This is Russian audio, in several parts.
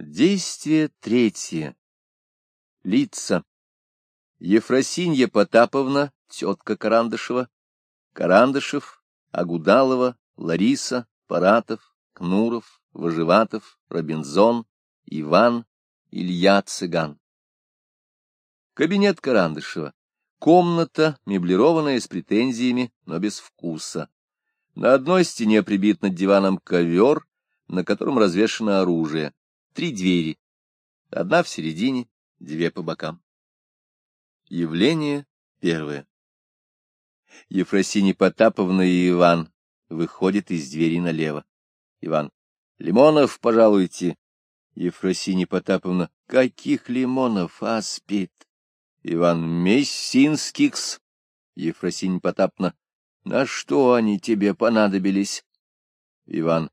Действие третье. Лица. Ефросинья Потаповна, тетка Карандышева, Карандышев, Агудалова, Лариса, Паратов, Кнуров, Выживатов, Робинзон, Иван, Илья Цыган. Кабинет Карандышева. Комната, меблированная с претензиями, но без вкуса. На одной стене прибит над диваном ковер, на котором развешано оружие. Три двери. Одна в середине, две по бокам. Явление первое. Ефросинья Потаповна и Иван выходят из двери налево. Иван. Лимонов, пожалуйте. Ефросинья Потаповна. Каких лимонов, а спит? Иван Мессинскикс. Ефросинь Потапна. На что они тебе понадобились? Иван.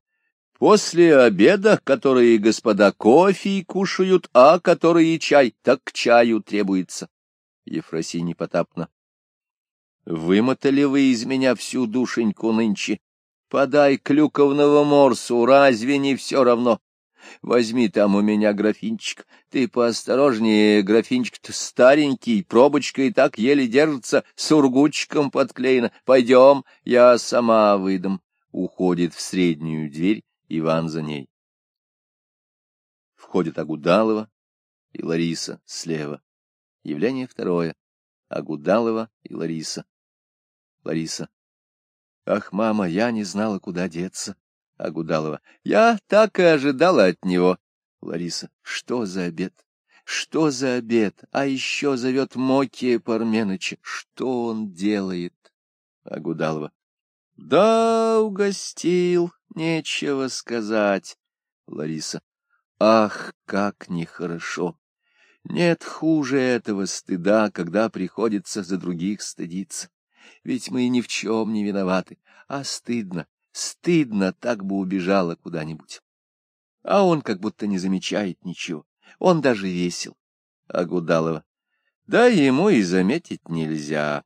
После обеда, которые господа кофе кушают, а которые чай, так чаю требуется. Ефросинь Потапна. Вымотали вы из меня всю душеньку нынче. Подай клюковного морсу, разве не все равно? Возьми там у меня графинчик. Ты поосторожнее, графинчик-то старенький, пробочка и так еле держится, сургучком подклеена. Пойдем, я сама выдам. Уходит в среднюю дверь, Иван за ней. Входит Агудалова и Лариса слева. Явление второе. Агудалова и Лариса. Лариса. Ах, мама, я не знала, куда деться. Агудалова. Я так и ожидала от него. Лариса. Что за обед? Что за обед? А еще зовет Мокия Парменыча. Что он делает? Агудалова. Да, угостил, нечего сказать. Лариса. Ах, как нехорошо! Нет хуже этого стыда, когда приходится за других стыдиться. Ведь мы ни в чем не виноваты, а стыдно, Стыдно, так бы убежала куда-нибудь. А он как будто не замечает ничего. Он даже весел. А Гудалова. Да ему и заметить нельзя.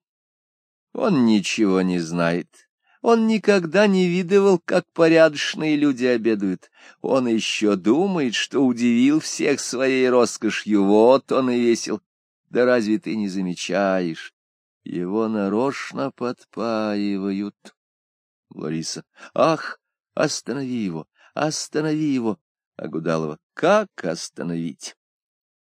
Он ничего не знает. Он никогда не видывал, как порядочные люди обедают. Он еще думает, что удивил всех своей роскошью. Вот он и весел. Да разве ты не замечаешь? Его нарочно подпаивают. Лариса. Ах, останови его, останови его. Агудалова. Как остановить?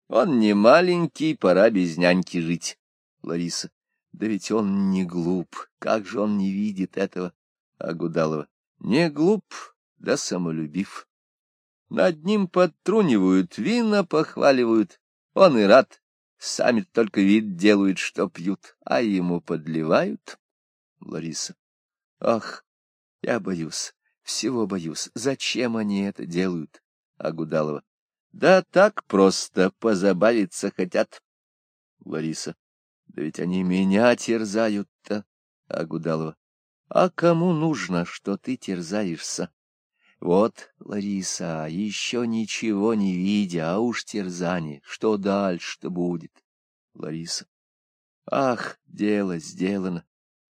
Он не маленький, пора без няньки жить. Лариса. Да ведь он не глуп, как же он не видит этого? Агудалова. Не глуп, да самолюбив. Над ним подтрунивают, вина похваливают. Он и рад, сами только вид делают, что пьют, а ему подливают. Лариса. Ах, я боюсь, всего боюсь. Зачем они это делают? Агудалова. Да так просто позабавиться хотят. Лариса. Да ведь они меня терзают-то. Агудалова. А кому нужно, что ты терзаешься? Вот, Лариса, еще ничего не видя, а уж терзание. Что дальше-то будет? Лариса. Ах, дело сделано.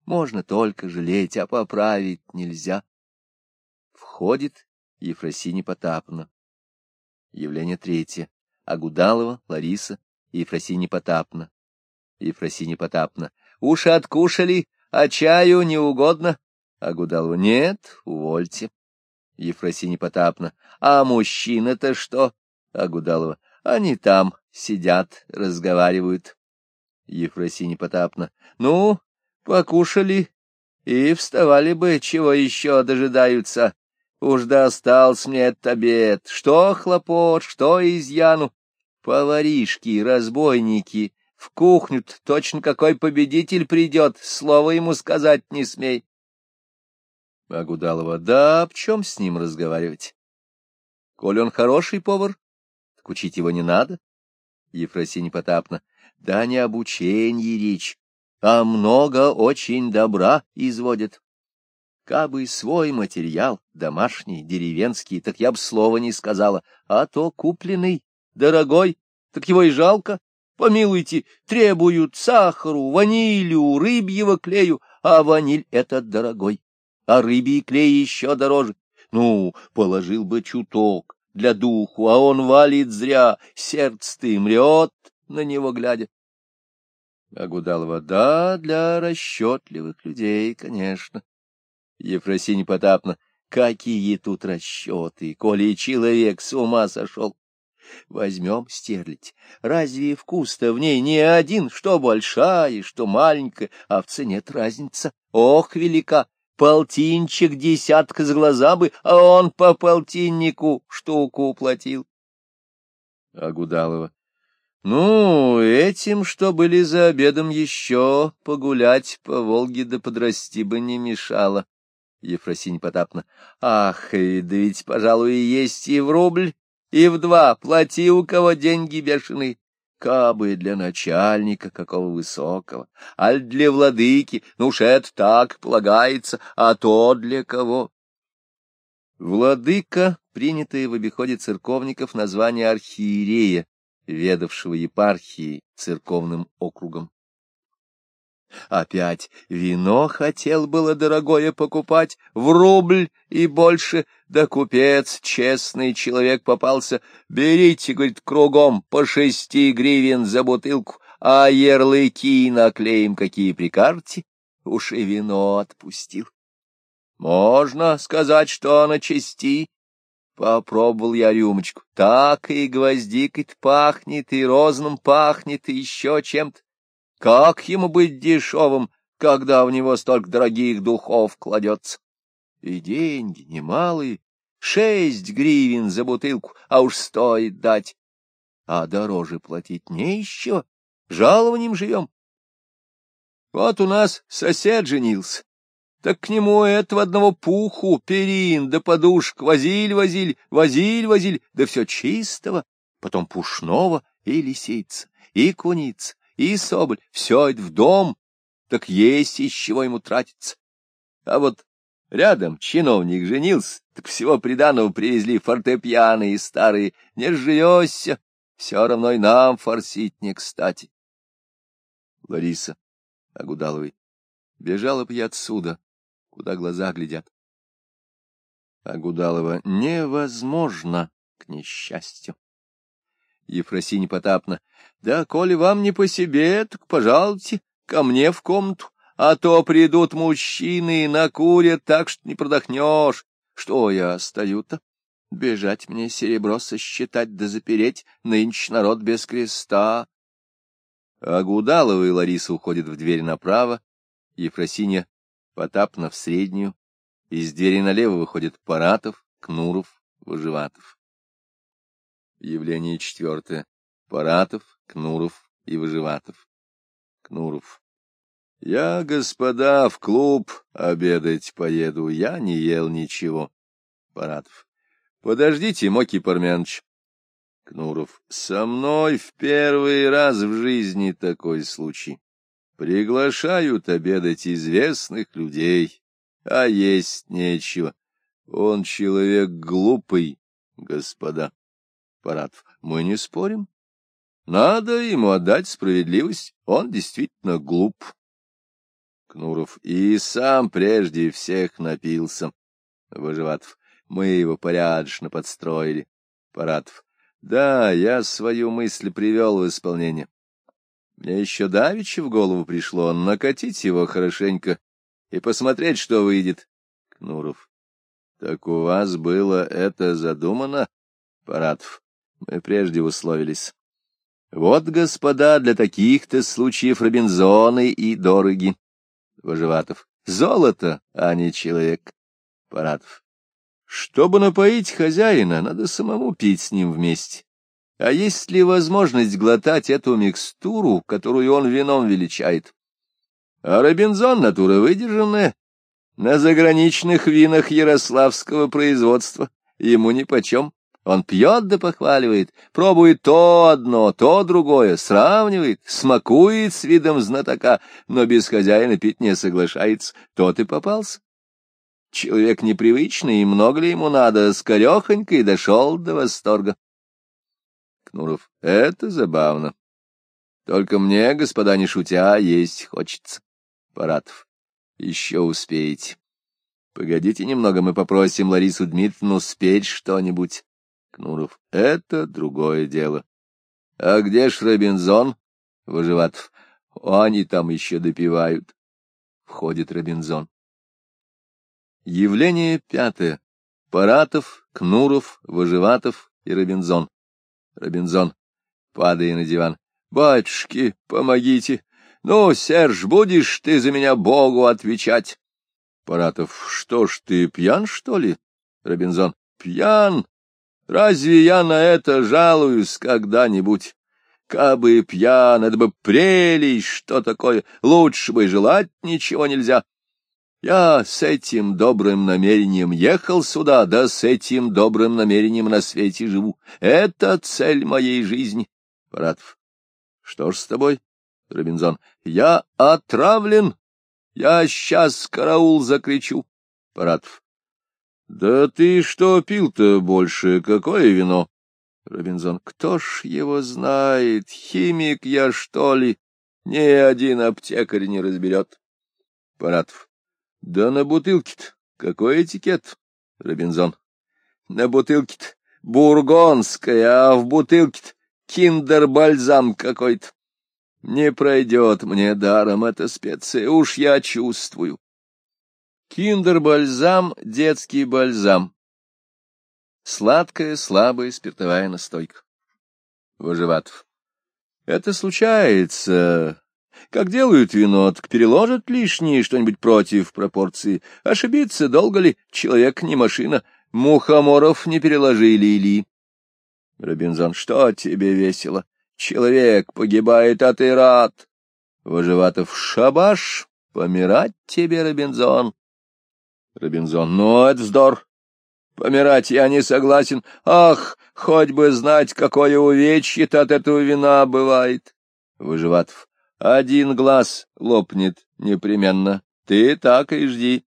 Можно только жалеть, а поправить нельзя. Входит Ефросинья Потапна. Явление третье. Агудалова, Лариса и Ефросинья Потапна. Ефросинья Потапна. Уши откушали, а чаю не угодно. Агудалова. Нет, увольте. Ефросинья Потапна. А мужчины-то что? Агудалова. Они там сидят, разговаривают. Ефросинья Потапна. Ну, покушали и вставали бы, чего еще дожидаются. Уж достался мне этот обед. Что хлопот, что изъяну. Поваришки, разбойники, в кухню точно какой победитель придет, слова ему сказать не смей. Агудалова, да об чем с ним разговаривать? Коль он хороший повар, так учить его не надо. Ефросинь Потапна, да не об учении речь, а много очень добра изводят. Кабы свой материал, домашний, деревенский, так я б слова не сказала, а то купленный, дорогой, так его и жалко. Помилуйте, требуют сахару, ванилью, рыбьего клею, а ваниль этот дорогой, а рыбий клей еще дороже. Ну, положил бы чуток, для духу, а он валит зря, сердце-то и мрет, на него глядя. Агудалова, да, для расчетливых людей, конечно. Ефросинь Потапна, какие тут расчеты, коли человек с ума сошел. Возьмем стерлить. Разве вкус-то в ней не один, что большая, что маленькая, а в цене разница? Ох, велика! Полтинчик десятка с глаза бы, а он по полтиннику штуку уплатил. Агудалова. Ну, этим, что были за обедом еще, погулять по Волге да подрасти бы не мешало. Ефросинь Потапна. Ах, и да ведь, пожалуй, есть и в рубль, и в два, плати у кого деньги бешеные. Кабы для начальника какого высокого, аль для владыки, ну уж это так полагается, а то для кого? Владыка, принятое в обиходе церковников название архиерея, ведавшего епархией церковным округом. Опять вино хотел было дорогое покупать, в рубль и больше, да купец, честный человек попался. Берите, говорит, кругом по шести гривен за бутылку, а ярлыки наклеим, какие прикажете. Уж и вино отпустил. Можно сказать, что на чести. Попробовал я рюмочку. Так и гвоздикой пахнет, и розным пахнет, и еще чем-то. Как ему быть дешевым, когда в него столько дорогих духов кладется? И деньги немалые, шесть гривен за бутылку, а уж стоит дать. А дороже платить не еще, жалованием живем. Вот у нас сосед женился. Так к нему этого одного пуху, перин да подушек возиль-возиль, возиль-возиль, да все чистого, потом пушного и лисица, и куница, и соболь, все это в дом, так есть из чего ему тратиться. А вот рядом чиновник женился, так всего приданого привезли фортепианы и старые, не сживешься, все равно и нам форсить не кстати. Лариса Агудаловой, бежала бы я отсюда, куда глаза глядят. Агудалова, невозможно, к несчастью. Ефросинь Потапна. — Да, коли вам не по себе, так пожалуйте ко мне в комнату, а то придут мужчины и накурят так, что не продохнешь. Что я стою-то? Бежать мне серебро сосчитать да запереть, нынче народ без креста. А Гудалова и Лариса уходят в дверь направо, Ефросинья Потапна в среднюю, из двери налево выходит Паратов, Кнуров, Выживатов. Явление четвертое. Паратов, Кнуров и Выживатов. Кнуров. Я, господа, в клуб обедать поеду, я не ел ничего. Паратов. Подождите, Моки Парменович. Кнуров. Со мной в первый раз в жизни такой случай. Приглашают обедать известных людей, а есть нечего. Он человек глупый, господа. Паратов. Мы не спорим. Надо ему отдать справедливость. Он действительно глуп. Кнуров. И сам прежде всех напился. Выживатов. Мы его порядочно подстроили. Паратов. Да, я свою мысль привел в исполнение. Мне еще давеча в голову пришло накатить его хорошенько и посмотреть, что выйдет. Кнуров. Так у вас было это задумано? Паратов. Мы прежде условились. Вот, господа, для таких-то случаев Робинзоны и дороги. Вожеватов. Золото, а не человек. Паратов. Чтобы напоить хозяина, надо самому пить с ним вместе. А есть ли возможность глотать эту микстуру, которую он вином величает? А Робинзон — натура выдержанная. На заграничных винах ярославского производства ему нипочем. Он пьет да похваливает, пробует то одно, то другое, сравнивает, смакует с видом знатока, но без хозяина пить не соглашается, тот и попался. Человек непривычный, и много ли ему надо, скорехонько дошел до восторга. Кнуров, это забавно. Только мне, господа, не шутя, есть хочется. Паратов, еще успеете. Погодите немного, мы попросим Ларису Дмитриевну спеть что-нибудь. Кнуров. — Это другое дело. — А где ж Робинзон? — Выживатов. — Они там еще допивают. Входит Робинзон. Явление пятое. Паратов, Кнуров, Выживатов и Робинзон. Робинзон, падая на диван. — Батюшки, помогите! Ну, Серж, будешь ты за меня Богу отвечать? Паратов. — Что ж, ты пьян, что ли? Робинзон. — Пьян? Разве я на это жалуюсь когда-нибудь? Кабы пьян, это бы прелесть, что такое, лучше бы желать ничего нельзя. Я с этим добрым намерением ехал сюда, да с этим добрым намерением на свете живу. Это цель моей жизни. Паратов. Что ж с тобой? Робинзон. Я отравлен. Я сейчас караул закричу. Паратов. Да ты что пил-то больше? Какое вино? Робинзон. Кто ж его знает? Химик я, что ли? Ни один аптекарь не разберет. Паратов. Да на бутылке-то какой этикет? Робинзон. На бутылке-то бургонская, а в бутылке-то киндер-бальзам какой-то. Не пройдет мне даром эта специя, уж я чувствую. Киндер-бальзам — детский бальзам. Сладкая, слабая спиртовая настойка. Выживатов. Это случается. Как делают вино, так переложат лишнее что-нибудь против пропорции. Ошибиться долго ли? Человек не машина. Мухоморов не переложили или... Робинзон. Что тебе весело? Человек погибает, а ты рад. Выживатов. Шабаш, помирать тебе, Робинзон. Робинзон. Ну, это вздор. Помирать я не согласен. Ах, хоть бы знать, какое увечье-то от этого вина бывает. Выживатов. Один глаз лопнет непременно. Ты так и жди.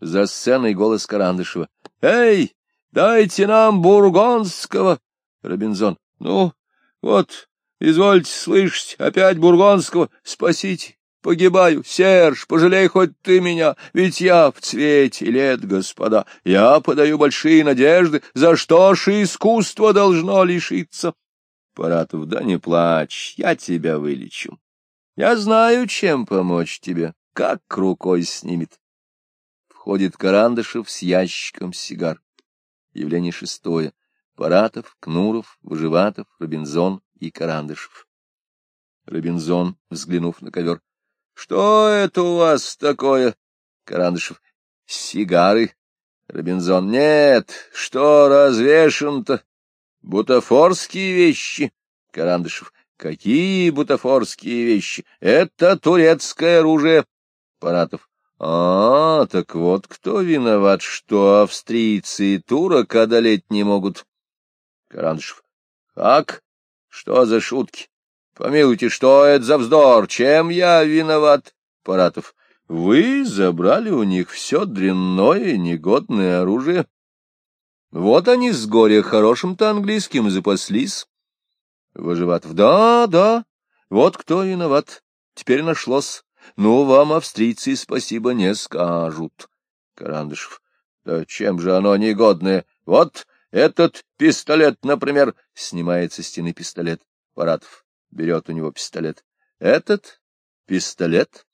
За сценой голос Карандышева. Эй, дайте нам бургонского. Робинзон. Ну, вот, извольте слышать, опять бургонского. Спасите. Погибаю, Серж, пожалей хоть ты меня, ведь я в цвете лет, господа. Я подаю большие надежды, за что ж искусство должно лишиться? Паратов, да не плачь, я тебя вылечу. Я знаю, чем помочь тебе, как рукой снимет. Входит Карандышев с ящиком сигар. Явление шестое. Паратов, Кнуров, Выживатов, Робинзон и Карандышев. Робинзон, взглянув на ковер. Что это у вас такое? Карандышев. Сигары. Робинзон. Нет, что развешен-то? Бутафорские вещи. Карандышев. Какие бутафорские вещи? Это турецкое оружие. Паратов. А, так вот кто виноват, что австрийцы турок одолеть не могут. Карандышев. Как? Что за шутки? Помилуйте, что это за вздор? Чем я виноват? Паратов. Вы забрали у них все дрянное, негодное оружие. Вот они с горя хорошим-то английским запаслись. Выживатов. Да, да, вот кто виноват. Теперь нашлось. Ну, вам австрийцы спасибо не скажут. Карандышев. Да чем же оно негодное? Вот этот пистолет, например, снимает со стены пистолет. Паратов берет у него пистолет. Этот пистолет?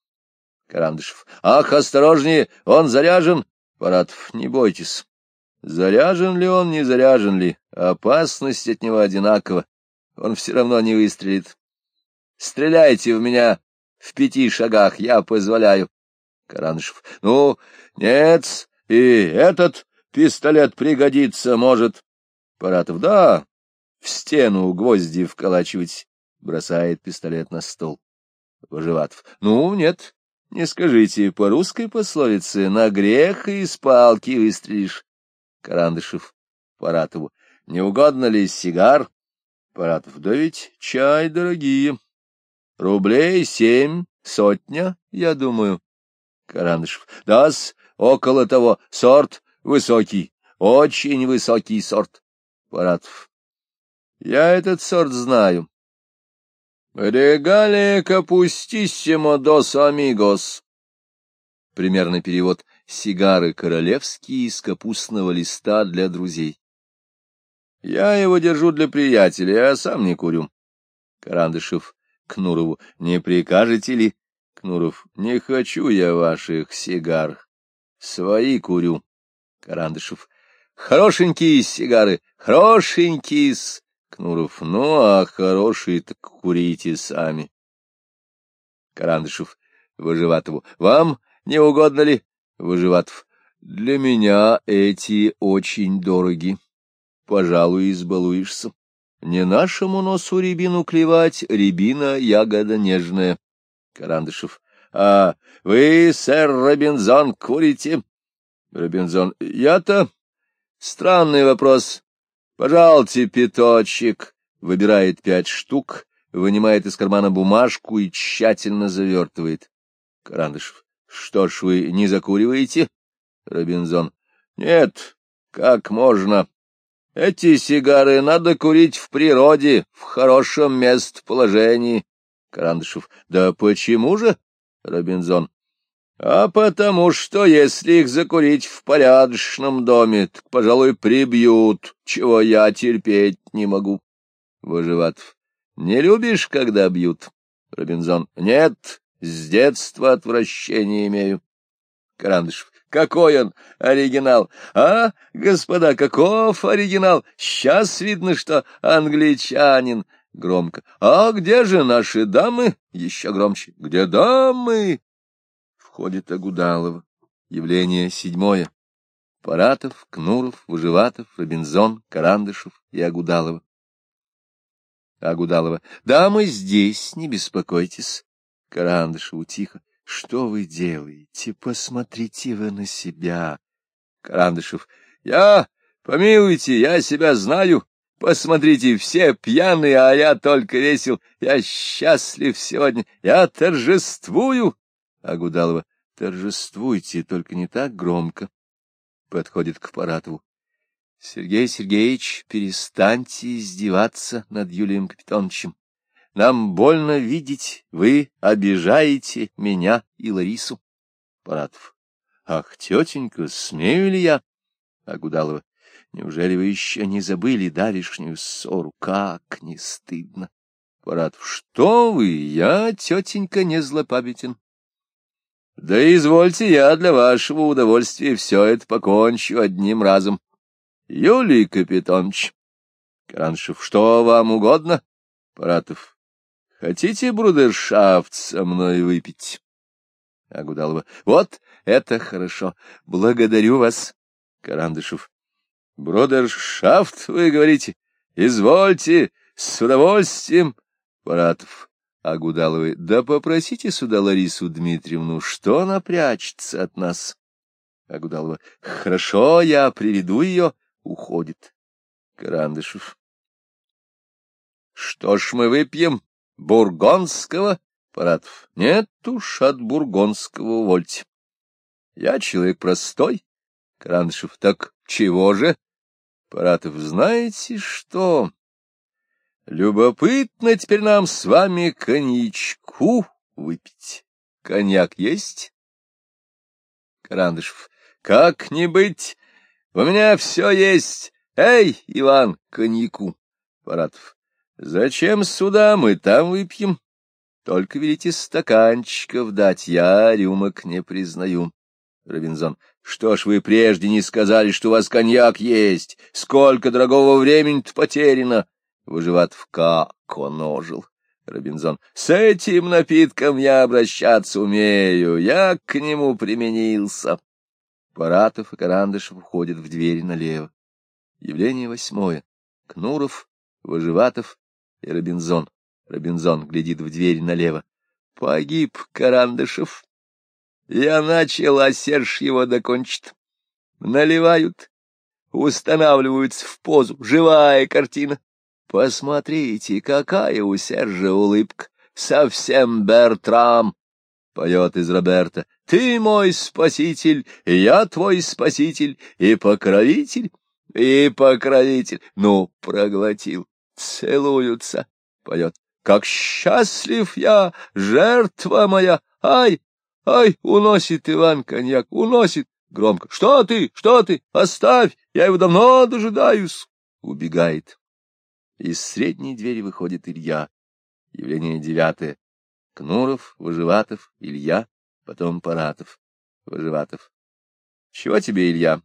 Карандышев. Ах, осторожнее, он заряжен. Паратов. Не бойтесь. Заряжен ли он, не заряжен ли? Опасность от него одинакова. Он все равно не выстрелит. Стреляйте в меня в пяти шагах, я позволяю. Карандышев. Ну, нет, и этот пистолет пригодится, может. Паратов. Да, в стену гвозди вколачивать бросает пистолет на стол. Выживатов. Ну, нет, не скажите, по русской пословице на грех и из палки выстрелишь. Карандышев Паратову. Не угодно ли сигар? Паратов. Да ведь чай дорогие. Рублей семь, сотня, я думаю. Карандышев. Да-с, около того, сорт высокий, очень высокий сорт. Паратов. Я этот сорт знаю. «Регалия капустиссимо дос амигос». Примерный перевод «Сигары королевские из капустного листа для друзей». Я его держу для приятеля, а сам не курю. Карандышев Кнурову. Не прикажете ли? Кнуров. Не хочу я ваших сигар. Свои курю. Карандышев. Хорошенькие сигары, хорошенькие-с. Кнуров. Ну, а хорошие так курите сами. Карандышев. Выживатову. Вам не угодно ли? Выживатов. Для меня эти очень дороги. Пожалуй, избалуешься. Не нашему носу рябину клевать, рябина — ягода нежная. Карандышев. А вы, сэр Робинзон, курите? Робинзон. Я-то? Странный вопрос. Пожалуйте, пяточек. Выбирает пять штук, вынимает из кармана бумажку и тщательно завертывает. Карандышев. Что ж, вы не закуриваете? Робинзон. Нет, как можно? Эти сигары надо курить в природе, в хорошем местоположении. Карандышев. Да почему же? Робинзон. А потому что, если их закурить в порядочном доме, так, пожалуй, прибьют, чего я терпеть не могу. Выживатов. Не любишь, когда бьют? Робинзон. Нет, с детства отвращение имею. Карандышев. Какой он оригинал! А, господа, каков оригинал! Сейчас видно, что англичанин. Громко. А где же наши дамы? Еще громче. Где дамы? Входит Агудалова. Явление седьмое. Паратов, Кнуров, Выживатов, Робинзон, Карандышев и Агудалова. Агудалова. Дамы здесь, не беспокойтесь. Карандышеву тихо. Что вы делаете? Посмотрите вы на себя. Карандышев. Я, помилуйте, я себя знаю. Посмотрите, все пьяные, а я только весел. Я счастлив сегодня. Я торжествую. Агудалова. Торжествуйте, только не так громко. Подходит к Паратову. Сергей Сергеевич, перестаньте издеваться над Юлием Капитоновичем. Нам больно видеть, вы обижаете меня и Ларису. Паратов. Ах, тетенька, смею ли я? Агудалова. Неужели вы еще не забыли давишнюю ссору? Как не стыдно! Паратов. Что вы, я, тетенька, не злопамятен. Да извольте, я для вашего удовольствия все это покончу одним разом. Юлий Капитонович. Караншев. Что вам угодно? Паратов. Хотите брудершафт со мной выпить? Агудалова. Вот это хорошо. Благодарю вас. Карандышев. Брудершафт, вы говорите? Извольте, с удовольствием. Паратов. Агудаловой. Да попросите сюда Ларису Дмитриевну, что она прячется от нас. Агудалова. Хорошо, я приведу ее. Уходит. Карандышев. Что ж мы выпьем? Бургонского? Паратов. Нет уж, от бургонского увольте. Я человек простой. Карандышев. Так чего же? Паратов. Знаете что? Любопытно теперь нам с вами коньячку выпить. Коньяк есть? Карандышев. Как не быть? У меня все есть. Эй, Иван, коньяку. Паратов. Зачем сюда, мы там выпьем. Только велите стаканчиков дать, я рюмок не признаю. Робинзон. Что ж вы прежде не сказали, что у вас коньяк есть? Сколько дорогого времени-то потеряно? Выживатов как он ожил. Робинзон. С этим напитком я обращаться умею, я к нему применился. Паратов и Карандышев входят в дверь налево. Явление восьмое. Кнуров, Выживатов, и Робинзон. Робинзон глядит в дверь налево. Погиб Карандышев. Я начал, а Серж его докончит. Наливают, устанавливаются в позу. Живая картина. Посмотрите, какая у Сержа улыбка. Совсем Бертрам. Поет из Роберта. Ты мой спаситель, и я твой спаситель, и покровитель, и покровитель. Ну, проглотил целуются, поет. Как счастлив я, жертва моя! Ай, ай, уносит Иван коньяк, уносит громко. Что ты, что ты, оставь, я его давно дожидаюсь. убегает. Из средней двери выходит Илья. Явление девятое. Кнуров, Выживатов, Илья, потом Паратов. Выживатов. Чего тебе, Илья?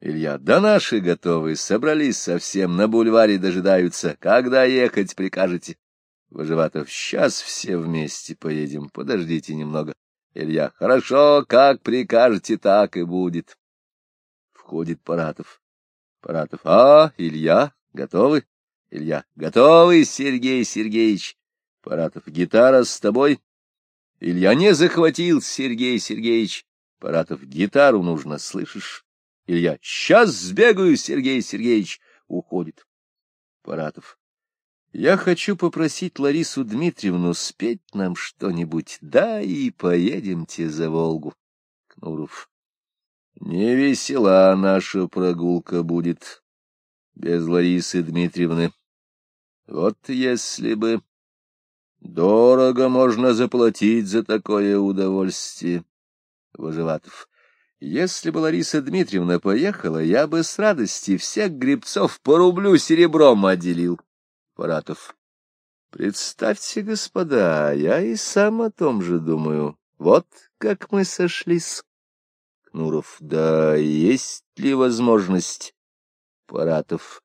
Илья. Да наши готовы, собрались совсем, на бульваре дожидаются. Когда ехать прикажете? Выживатов. Сейчас все вместе поедем, подождите немного. Илья. Хорошо, как прикажете, так и будет. Входит Паратов. Паратов. А, Илья, готовы? Илья. Готовы, Сергей Сергеевич. Паратов. Гитара с тобой? Илья не захватил, Сергей Сергеевич. Паратов. Гитару нужно, слышишь? Илья. Сейчас сбегаю, Сергей Сергеевич. Уходит. Паратов. Я хочу попросить Ларису Дмитриевну спеть нам что-нибудь, да и поедемте за Волгу. Кнуров. Не весела наша прогулка будет без Ларисы Дмитриевны. Вот если бы... Дорого можно заплатить за такое удовольствие. Выживатов. Если бы Лариса Дмитриевна поехала, я бы с радости всех грибцов по рублю серебром отделил. Паратов. Представьте, господа, я и сам о том же думаю. Вот как мы сошлись. Кнуров. Да есть ли возможность? Паратов.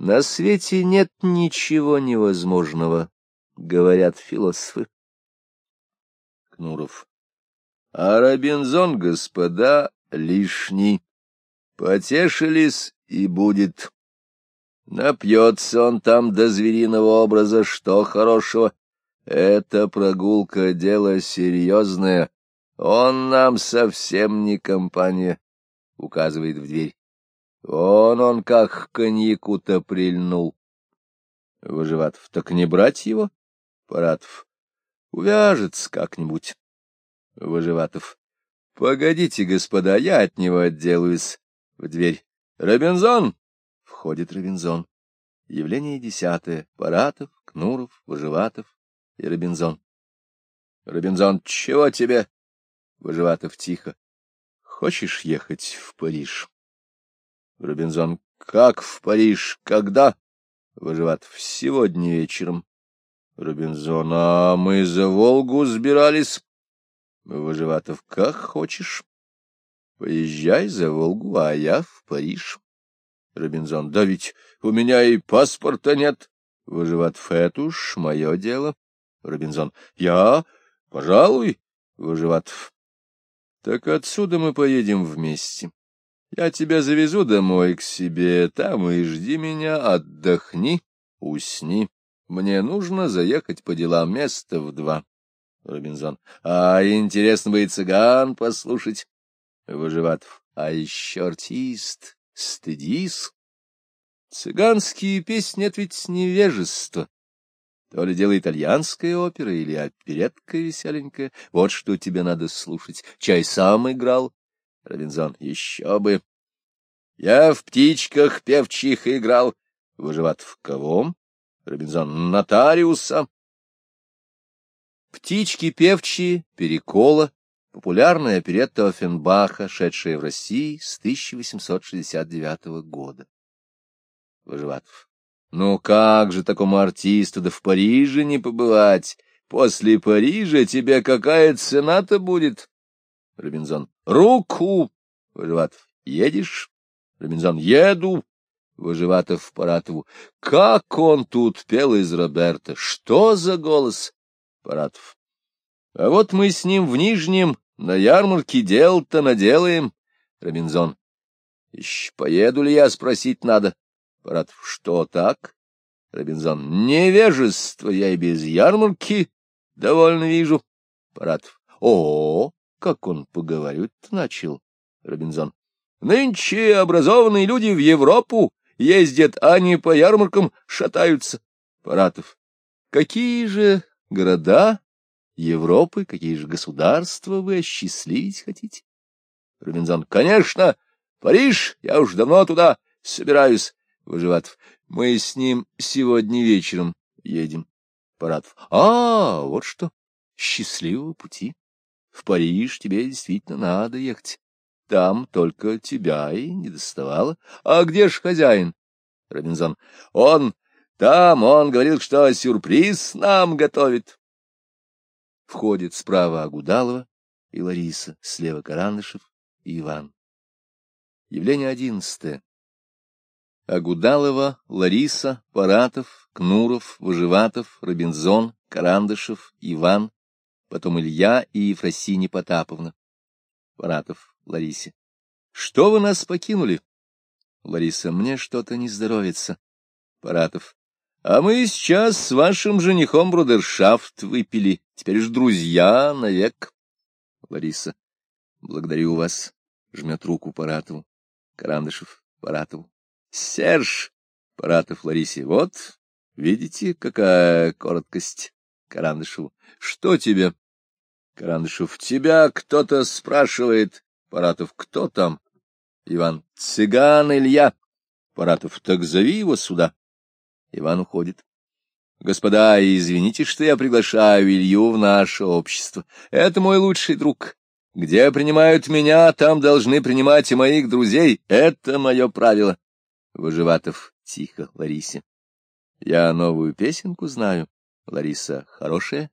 На свете нет ничего невозможного, говорят философы. Кнуров. А Робинзон, господа, лишний. Потешились и будет. Напьется он там до звериного образа, что хорошего. Эта прогулка — дело серьезное. Он нам совсем не компания, — указывает в дверь. Вон он как коньяку-то прильнул. Выживатов. Так не брать его? Паратов. Увяжется как-нибудь. Выживатов. Погодите, господа, я от него отделаюсь. В дверь. Робинзон! Входит Робинзон. Явление десятое. Паратов, Кнуров, Выживатов и Робинзон. Робинзон, чего тебе? Выживатов тихо. Хочешь ехать в Париж? Робинзон, как в Париж? Когда? Выживатов, сегодня вечером. Робинзон, а мы за Волгу сбирались. Выживатов, как хочешь. Поезжай за Волгу, а я в Париж. Робинзон. — Да ведь у меня и паспорта нет. Выживатов. — Это уж мое дело. Робинзон. — Я? Пожалуй. Выживатов. — Так отсюда мы поедем вместе. Я тебя завезу домой к себе, там и жди меня, отдохни, усни. Мне нужно заехать по делам места в два. Робинзон. — А интересно бы и цыган послушать. Выживатов. — А еще артист стыдись. Цыганские песни — это ведь невежество. То ли дело итальянская опера или оперетка веселенькая. Вот что тебе надо слушать. Чай сам играл. Робинзон. Еще бы. Я в птичках певчих играл. Выживат в кого? Робинзон. Нотариуса. Птички певчие, перекола, популярная оперетта Оффенбаха, шедшая в России с 1869 года. Выживатов. Ну как же такому артисту да в Париже не побывать? После Парижа тебе какая цена-то будет? Робинзон. Руку! Выживатов. Едешь? Робинзон. Еду. Выживатов Паратову. Как он тут пел из Роберта! Что за голос? Паратов. А вот мы с ним в Нижнем на ярмарке дел-то наделаем. Робинзон. Еще поеду ли я, спросить надо. Паратов. Что так? Робинзон. Невежество я и без ярмарки довольно вижу. Паратов. О, как он поговорить начал. Робинзон. Нынче образованные люди в Европу ездят, а не по ярмаркам шатаются. Паратов. Какие же города Европы, какие же государства вы осчастливить хотите? Робинзон. Конечно, Париж, я уж давно туда собираюсь. Выживатов. Мы с ним сегодня вечером едем. Паратов. А, вот что. Счастливого пути. В Париж тебе действительно надо ехать. Там только тебя и не доставало. А где ж хозяин? Робинзон. Он там, он говорил, что сюрприз нам готовит. Входит справа Агудалова и Лариса, слева Карандышев и Иван. Явление одиннадцатое. Агудалова, Лариса, Паратов, Кнуров, Выживатов, Робинзон, Карандышев, Иван, потом Илья и Ефросинья Потаповна. Паратов, Ларисе. — Что вы нас покинули? Лариса, мне что-то не здоровится. Паратов. — А мы сейчас с вашим женихом брудершафт выпили. Теперь ж друзья навек. Лариса. — Благодарю вас. Жмет руку Паратову. Карандышев Паратову. — Серж! Паратов Ларисе. — Вот, видите, какая короткость. Карандышеву. — Что тебе? Карандышев. — Тебя кто-то спрашивает. Паратов. — Кто там? Иван. — Цыган Илья. Паратов. — Так зови его сюда. Иван уходит. — Господа, извините, что я приглашаю Илью в наше общество. Это мой лучший друг. Где принимают меня, там должны принимать и моих друзей. Это мое правило. Выживатов тихо Ларисе. Я новую песенку знаю. Лариса хорошая.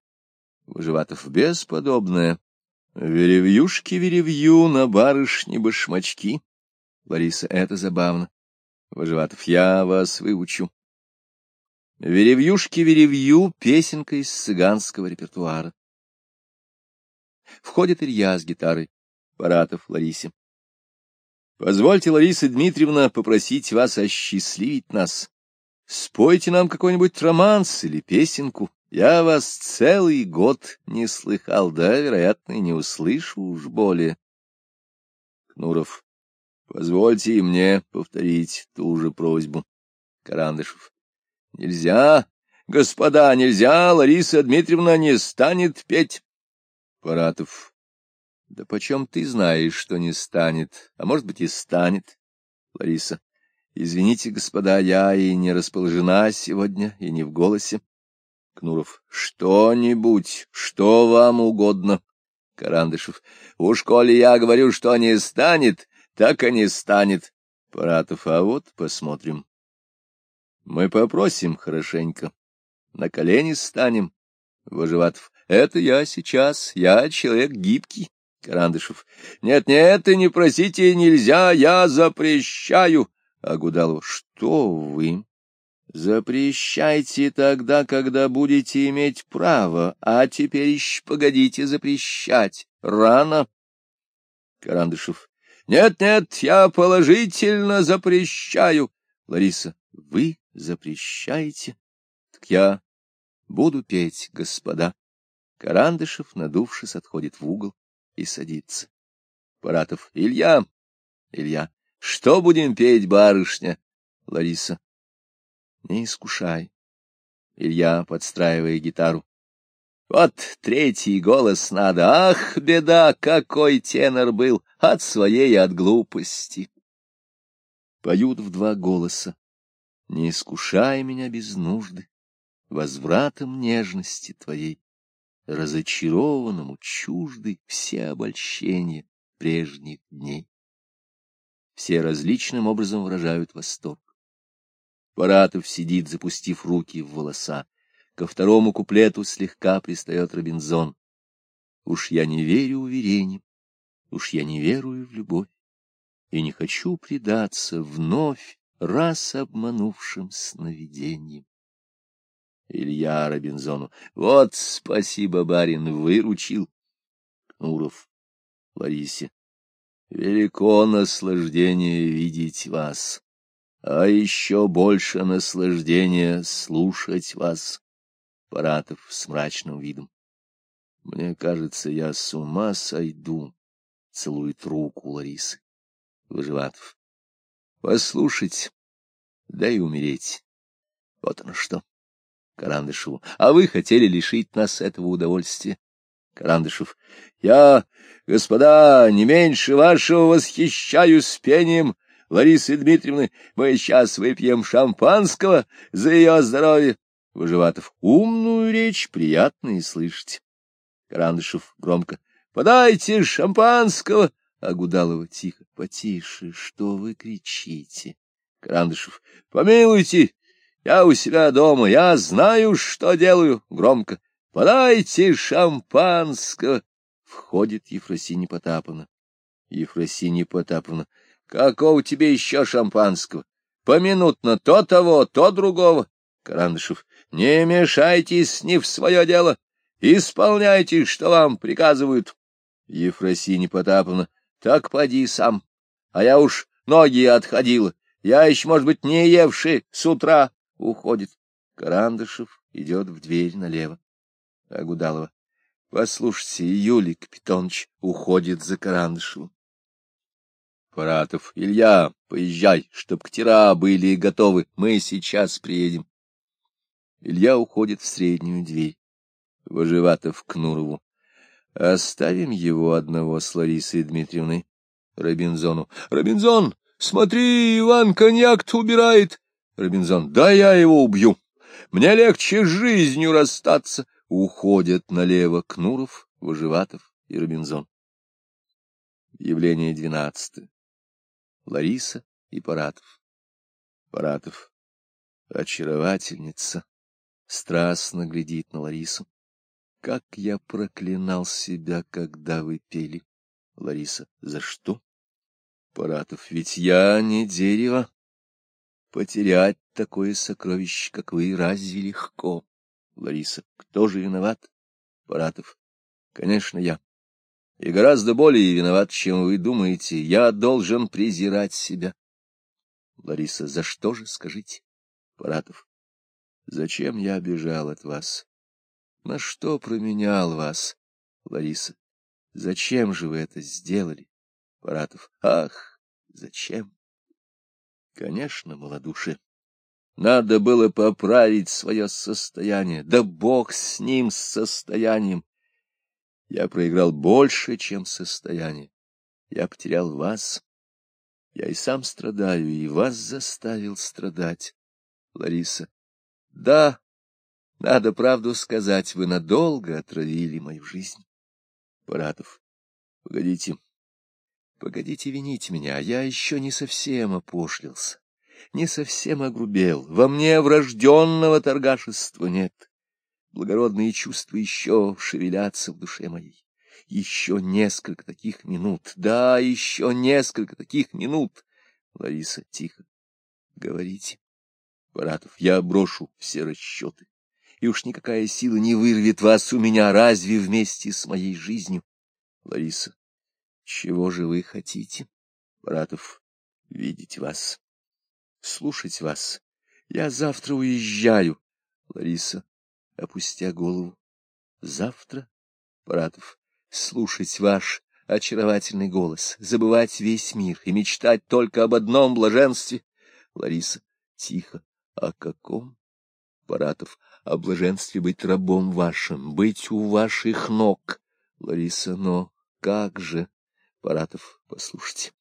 Выживатов бесподобная. Веревьюшки-веревью на барышне башмачки. Лариса, это забавно. Выживатов, я вас выучу. Веревьюшки-веревью — песенка из цыганского репертуара. Входит Илья с гитарой. Паратов Ларисе. Позвольте, Лариса Дмитриевна, попросить вас осчастливить нас. Спойте нам какой-нибудь романс или песенку. Я вас целый год не слыхал, да, вероятно, и не услышу уж более. Кнуров. Позвольте и мне повторить ту же просьбу. Карандышев. Нельзя, господа, нельзя, Лариса Дмитриевна не станет петь. Паратов. Да почем ты знаешь, что не станет, а может быть и станет? Лариса. Извините, господа, я и не расположена сегодня, и не в голосе. Кнуров. Что-нибудь, что вам угодно. Карандышев. Уж коли я говорю, что не станет, так и не станет. Паратов. А вот посмотрим. Мы попросим хорошенько. На колени станем. Выживатов. Это я сейчас, я человек гибкий. Карандышев. Нет-нет, ты не просите, нельзя, я запрещаю. Агудалов. Что вы? Запрещайте тогда, когда будете иметь право, а теперь еще погодите запрещать. Рано. Карандышев. Нет-нет, я положительно запрещаю. Лариса. Вы запрещаете? Так я буду петь, господа. Карандышев, надувшись, отходит в угол и садится. Паратов. Илья! Илья. Что будем петь, барышня? Лариса. Не искушай. Илья, подстраивая гитару. Вот третий голос надо. Ах, беда, какой тенор был! От своей от глупости. Поют в два голоса. Не искушай меня без нужды возвратом нежности твоей разочарованному чужды все обольщения прежних дней. Все различным образом выражают восторг. Паратов сидит, запустив руки в волоса. Ко второму куплету слегка пристает Робинзон. Уж я не верю уверениям, уж я не верую в любовь, и не хочу предаться вновь раз обманувшим сновидением. Илья Робинзону. Вот спасибо, барин, выручил. Кнуров. Ларисе. Велико наслаждение видеть вас, а еще больше наслаждения слушать вас. Паратов с мрачным видом. Мне кажется, я с ума сойду. Целует руку Ларисы. Выживатов. Послушать, да и умереть. Вот оно что. Карандышеву. — А вы хотели лишить нас этого удовольствия. Карандышев. — Я, господа, не меньше вашего восхищаюсь пением Ларисы Дмитриевны. Мы сейчас выпьем шампанского за ее здоровье. Выживатов. Умную речь приятно и слышать. Карандышев громко. — Подайте шампанского. А Гудалова тихо. — Потише, что вы кричите? Карандышев. — Помилуйте, я у себя дома, я знаю, что делаю. Громко. — Подайте шампанского. Входит Ефросинья Потаповна. Ефросинья Потаповна. — Какого тебе еще шампанского? Поминутно то того, то другого. Карандышев. — Не мешайтесь не в свое дело. Исполняйте, что вам приказывают. Ефросинья Потаповна. — Так поди сам. А я уж ноги отходила. Я еще, может быть, не евший с утра уходит. Карандышев идет в дверь налево. Агудалова. — Послушайте, Юлик Питонович уходит за Карандышевым. Паратов. — Илья, поезжай, чтоб ктера были готовы. Мы сейчас приедем. Илья уходит в среднюю дверь. Выживатов к Нурову. Оставим его одного с Ларисой Дмитриевной. Робинзону. — Робинзон, смотри, Иван коньяк-то убирает. Робинзон. — Да я его убью. Мне легче с жизнью расстаться. Уходят налево Кнуров, Выживатов и Робинзон. Явление двенадцатое. Лариса и Паратов. Паратов. Очаровательница. Страстно глядит на Ларису. Как я проклинал себя, когда вы пели. Лариса. За что? Паратов. Ведь я не дерево. Потерять такое сокровище, как вы, разве легко? Лариса. Кто же виноват? Паратов. Конечно, я. И гораздо более виноват, чем вы думаете. Я должен презирать себя. Лариса. За что же, скажите? Паратов. Зачем я бежал от вас? На что променял вас? Лариса. Зачем же вы это сделали? Паратов. Ах, зачем? Конечно, малодушие. Надо было поправить свое состояние. Да бог с ним, с состоянием. Я проиграл больше, чем состояние. Я потерял вас. Я и сам страдаю, и вас заставил страдать. Лариса. Да, надо правду сказать, вы надолго отравили мою жизнь. Паратов. Погодите. Погодите винить меня, я еще не совсем опошлился не совсем огрубел, во мне врожденного торгашества нет. Благородные чувства еще шевелятся в душе моей. Еще несколько таких минут, да, еще несколько таких минут. Лариса, тихо, говорите. Баратов, я брошу все расчеты, и уж никакая сила не вырвет вас у меня, разве вместе с моей жизнью? Лариса, чего же вы хотите? Баратов, видеть вас слушать вас. Я завтра уезжаю. Лариса, опустя голову. Завтра? Паратов. Слушать ваш очаровательный голос, забывать весь мир и мечтать только об одном блаженстве. Лариса. Тихо. О каком? Паратов. О блаженстве быть рабом вашим, быть у ваших ног. Лариса. Но как же? Паратов. Послушайте.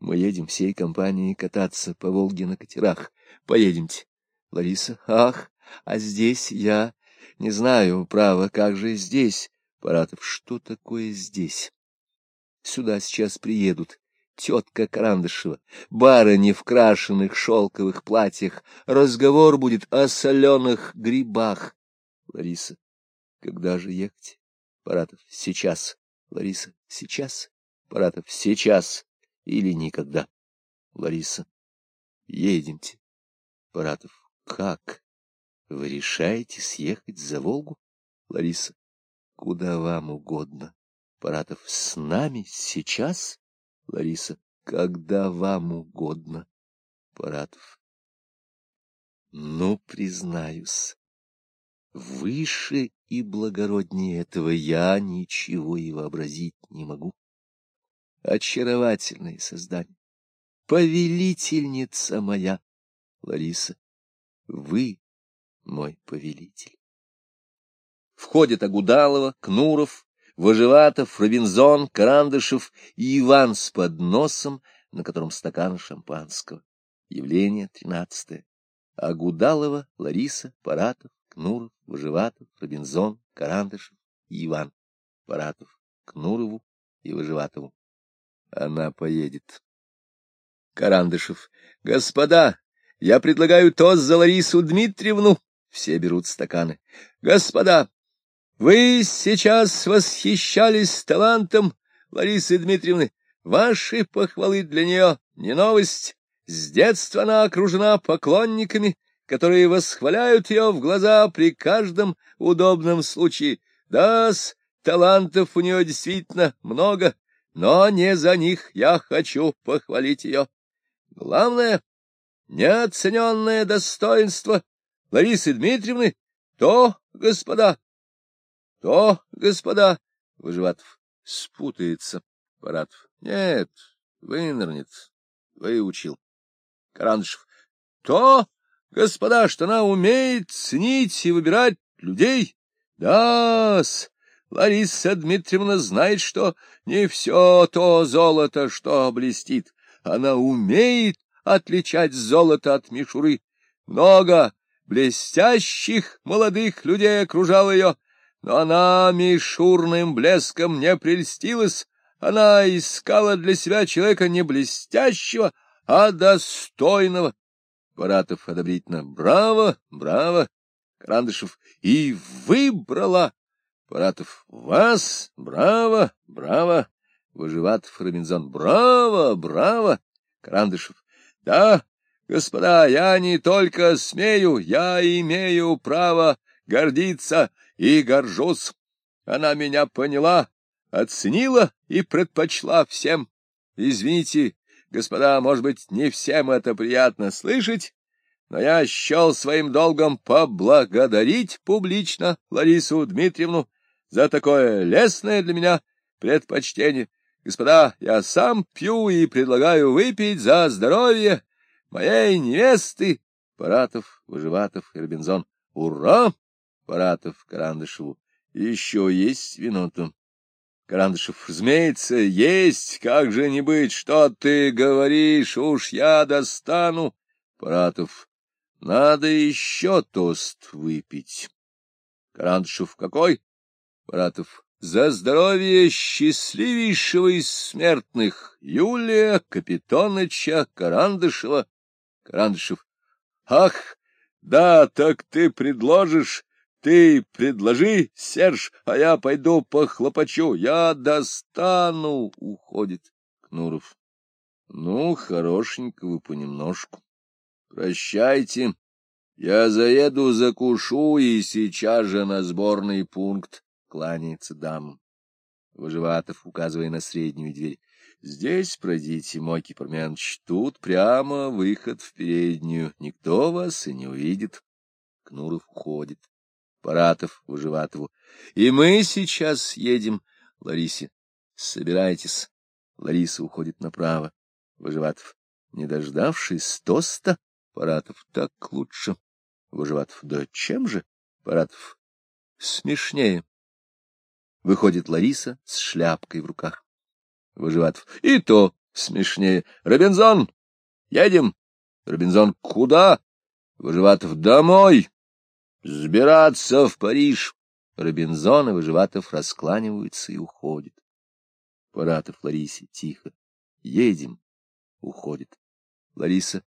Мы едем всей компанией кататься по Волге на катерах. Поедемте. Лариса. Ах, а здесь я... Не знаю, право, как же здесь? Паратов. Что такое здесь? Сюда сейчас приедут. Тетка Карандышева, барыни в крашеных шелковых платьях. Разговор будет о соленых грибах. Лариса. Когда же ехать? Паратов. Сейчас. Лариса. Сейчас. Паратов. Сейчас или никогда. Лариса. Едемте. Паратов. Как? Вы решаете съехать за Волгу? Лариса. Куда вам угодно. Паратов. С нами сейчас? Лариса. Когда вам угодно. Паратов. Ну, признаюсь, выше и благороднее этого я ничего и вообразить не могу очаровательное создание. Повелительница моя, Лариса, вы мой повелитель. Входят Агудалова, Кнуров, Вожеватов, Робинзон, Карандышев и Иван с подносом, на котором стакан шампанского. Явление тринадцатое. Агудалова, Лариса, Паратов, Кнуров, Вожеватов, Робинзон, Карандышев и Иван. Паратов, Кнурову и Выживатову. Она поедет. Карандышев. Господа, я предлагаю тост за Ларису Дмитриевну. Все берут стаканы. Господа, вы сейчас восхищались талантом Ларисы Дмитриевны. Ваши похвалы для нее не новость. С детства она окружена поклонниками, которые восхваляют ее в глаза при каждом удобном случае. да талантов у нее действительно много, но не за них я хочу похвалить ее. Главное, неоцененное достоинство Ларисы Дмитриевны, то, господа, то, господа, Выживатов, спутается, Паратов, нет, вынырнет, выучил. Карандышев, то, господа, что она умеет ценить и выбирать людей, да-с, Лариса Дмитриевна знает, что не все то золото, что блестит. Она умеет отличать золото от мишуры. Много блестящих молодых людей окружало ее, но она мишурным блеском не прельстилась. Она искала для себя человека не блестящего, а достойного. Паратов одобрительно. Браво, браво. Карандышев. И выбрала. Паратов. Вас. Браво, браво. Выживатов Робинзон. Браво, браво. Карандышев. Да, господа, я не только смею, я имею право гордиться и горжусь. Она меня поняла, оценила и предпочла всем. Извините, господа, может быть, не всем это приятно слышать, но я счел своим долгом поблагодарить публично Ларису Дмитриевну за такое лестное для меня предпочтение. Господа, я сам пью и предлагаю выпить за здоровье моей невесты. Паратов, Выживатов и Робинзон. Ура! Паратов Карандышеву. Еще есть вино-то. Карандышев, разумеется, есть, как же не быть, что ты говоришь, уж я достану. Паратов, надо еще тост выпить. Карандышев, какой? Паратов, за здоровье счастливейшего из смертных Юлия Капитоныча Карандышева. Карандышев, ах, да, так ты предложишь ты предложи, Серж, а я пойду похлопочу. Я достану, уходит Кнуров. Ну, хорошенько вы понемножку. Прощайте. Я заеду, закушу и сейчас же на сборный пункт кланяется дам. Выживатов, указывая на среднюю дверь. Здесь пройдите, мой Кипарменович, тут прямо выход в переднюю. Никто вас и не увидит. Кнуров уходит. Паратов Выживатову. — И мы сейчас едем, Ларисе. Собирайтесь. Лариса уходит направо. Выживатов. Не дождавшись тоста, Паратов. Так лучше. Выживатов. Да чем же? Паратов. Смешнее. Выходит Лариса с шляпкой в руках. Выживатов. И то смешнее. Робинзон, едем. Робинзон. Куда? Выживатов. Домой. Сбираться в Париж. Робинзон и Выживатов раскланиваются и уходят. Паратов Ларисе тихо. Едем. Уходит. Лариса.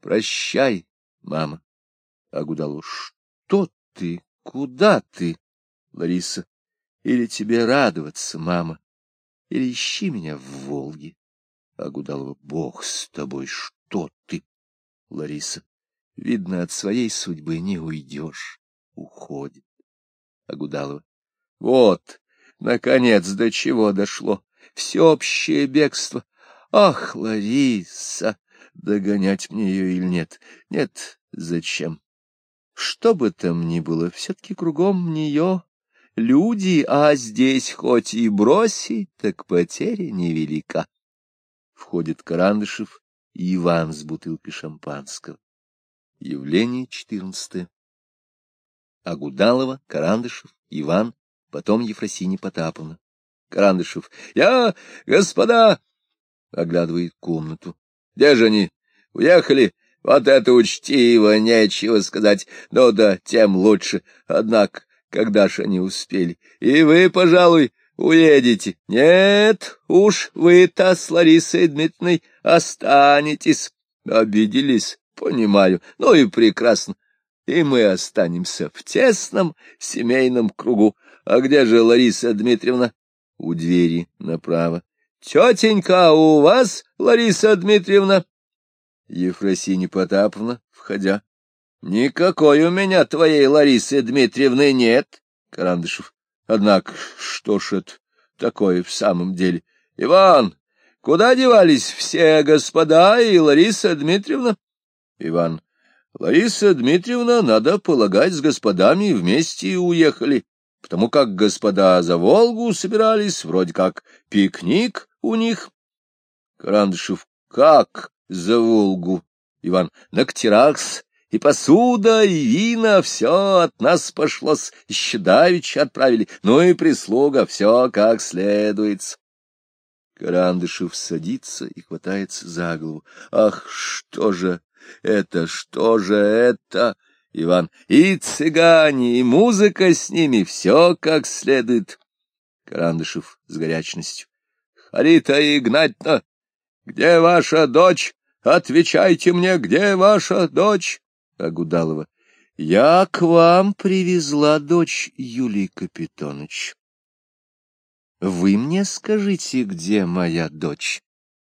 Прощай, мама. Агудалу. Что ты? Куда ты? Лариса. Или тебе радоваться, мама, или ищи меня в Волге. Агудалова. Бог с тобой, что ты? Лариса. Видно, от своей судьбы не уйдешь. Уходит. Агудалова. Вот, наконец, до чего дошло. Всеобщее бегство. Ах, Лариса! Догонять мне ее или нет? Нет, зачем? Что бы там ни было, все-таки кругом нее люди, а здесь хоть и бросить, так потеря невелика. Входит Карандышев и Иван с бутылкой шампанского. Явление четырнадцатое. Агудалова, Карандышев, Иван, потом Ефросинья Потаповна. Карандышев. Я, господа, оглядывает комнату. Где же они? Уехали? Вот это учтиво, нечего сказать. Ну да, тем лучше. Однако, когда ж они успели? И вы, пожалуй, уедете. Нет, уж вы-то с Ларисой Дмитриевной останетесь. Обиделись, понимаю, ну и прекрасно. И мы останемся в тесном семейном кругу. А где же Лариса Дмитриевна? У двери направо. Тетенька, у вас, Лариса Дмитриевна? Ефросинья Потаповна, входя. Никакой у меня твоей Ларисы Дмитриевны нет, Карандышев. Однако, что ж это такое в самом деле? Иван, куда девались все господа и Лариса Дмитриевна? Иван, Лариса Дмитриевна, надо полагать, с господами вместе уехали, потому как господа за Волгу собирались, вроде как пикник у них. Карандышев, как за Волгу? Иван, на катерах и посуда, и вина, все от нас пошло-с, еще давеча отправили, ну и прислуга, все как следует. Карандышев садится и хватается за голову. Ах, что же это, что же это? Иван. И цыгане, и музыка с ними, все как следует. Карандышев с горячностью. Харита Игнатьевна, где ваша дочь? Отвечайте мне, где ваша дочь? Агудалова. — Я к вам привезла дочь Юлий Капитоныч. — Вы мне скажите, где моя дочь?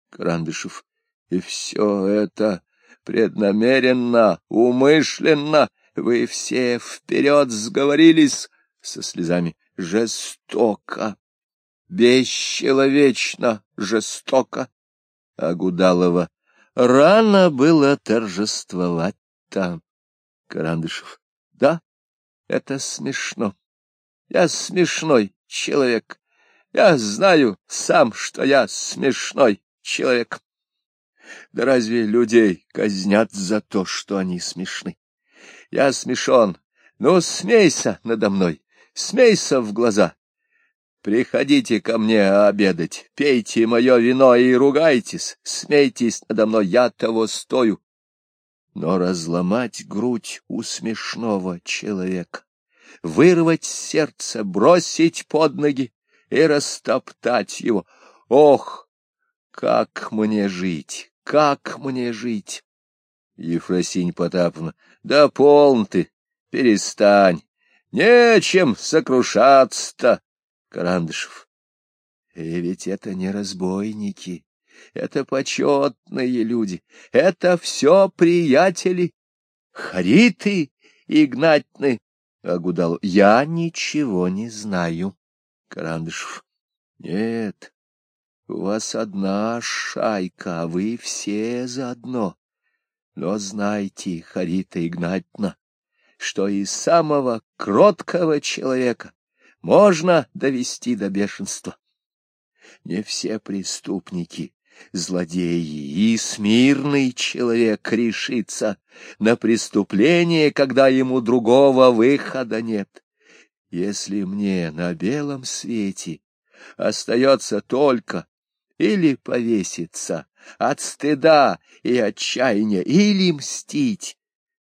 Карандышев. — И все это преднамеренно, умышленно. Вы все вперед сговорились со слезами. Жестоко, бесчеловечно, жестоко. Агудалова. Рано было торжествовать там. Карандышев. Да, это смешно. Я смешной человек. Я знаю сам, что я смешной человек. Да разве людей казнят за то, что они смешны? Я смешон. Ну, смейся надо мной, смейся в глаза. Приходите ко мне обедать, пейте мое вино и ругайтесь, смейтесь надо мной, я того стою но разломать грудь у смешного человека, вырвать сердце, бросить под ноги и растоптать его. Ох, как мне жить, как мне жить? Ефросинь Потаповна, да полн ты, перестань, нечем сокрушаться-то. Карандышев, и ведь это не разбойники, это почетные люди, это все приятели. Хариты Игнатьны, Агудалу, я ничего не знаю. Карандышев, нет, у вас одна шайка, а вы все заодно. Но знайте, Харита Игнатьевна, что и самого кроткого человека можно довести до бешенства. Не все преступники злодеи, и смирный человек решится на преступление, когда ему другого выхода нет. Если мне на белом свете остается только или повеситься от стыда и отчаяния, или мстить,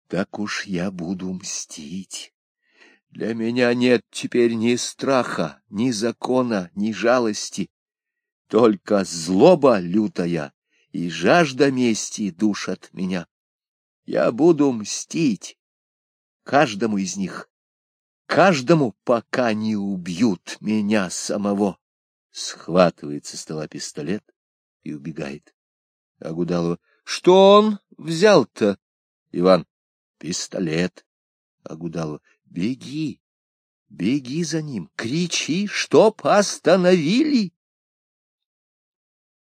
так уж я буду мстить. Для меня нет теперь ни страха, ни закона, ни жалости. Только злоба лютая и жажда мести душат меня. Я буду мстить каждому из них, каждому, пока не убьют меня самого. Схватывает со стола пистолет и убегает. Агудалова. Что он взял-то? Иван. Пистолет. Агудалова. Беги, беги за ним, кричи, чтоб остановили.